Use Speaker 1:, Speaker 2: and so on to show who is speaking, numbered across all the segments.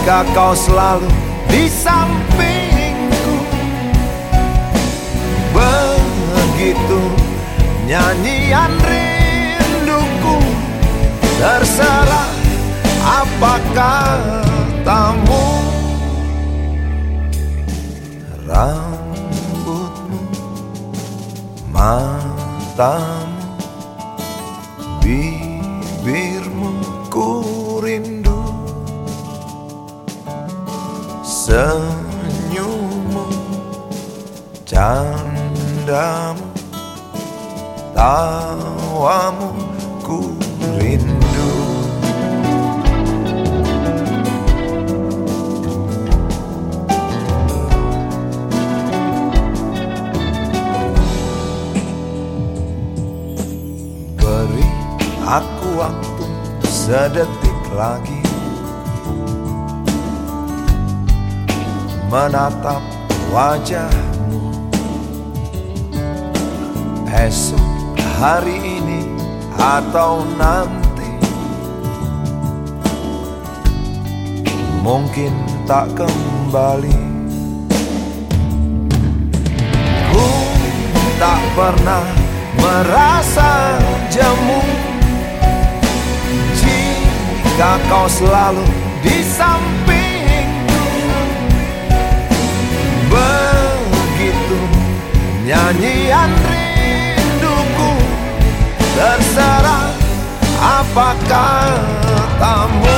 Speaker 1: Jika kau selalu di sampingku. Begitu nyanyian rinduku Terserah apakah tamu Rambutmu Matamu bibirmu ku Senyummu Candamu Tawamu ku rindu. Beri aku waktu sedetik lagi Menatap wajahmu. Esok hari ini atau nanti Mungkin tak kembali. Ku tak pernah merasa jemu. Jika kau selalu di sampingku Terserah apa katamu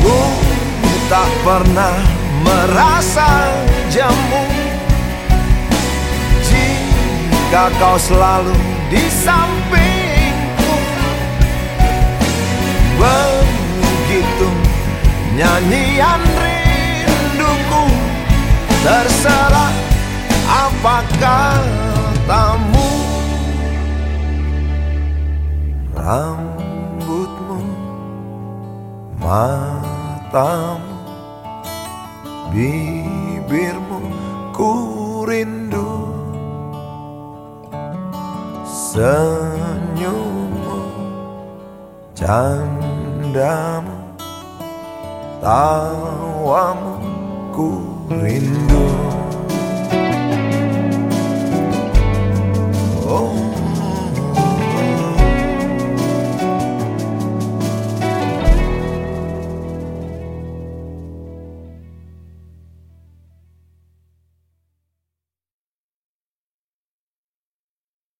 Speaker 1: Ku tak pernah merasa jemu Jika kau selalu di sampingku Begitu nyanyian rinduku Terserah apakah tamu Rambutmu Matamu bibirmu ku rindu. Senyummu candamu tawamu ku rindu. Oh.